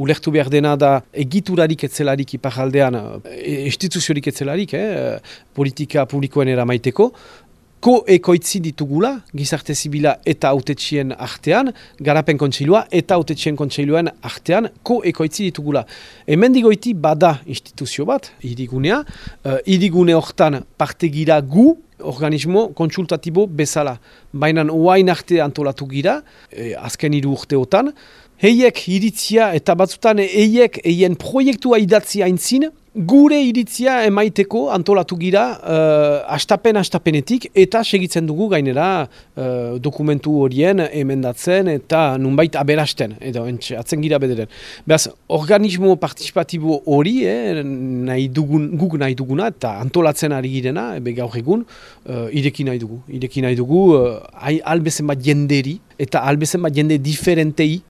ulertu behar dena da egiturarik etzelarik iparaldean, e, instituziorik etzelarik, eh, politika publikoen eramaiteko, ko-ekoitzi ditugula, gizarte zibila eta autetxien artean, garapen kontseilua eta autetxien kontseiluan artean, ko-ekoitzi ditugula. Hemen digoiti bada instituzio bat, irigunea, uh, irigune hortan parte gira gu, organismo kontsultatibo bezala. Baina oain arte antolatu gira, e, azken hiru urteotan, heiek iritzia eta batzutan heiek eien proiektua idatzi haintzin, gure iritzia emaiteko antolatu gira uh, astapen astapenetik eta segitzen dugu gainera uh, dokumentu horien emendatzen eta nunbait aberasten edo entxe, atzen gira bederen. Beraz, organismo partizipatibo hori, eh, nahi dugun, guk nahi duguna eta antolatzen ari girena, ebe gaur egun, uh, ireki nahi dugu. Ireki nahi dugu, uh, albezen bat jenderi eta albezen bat jende diferentei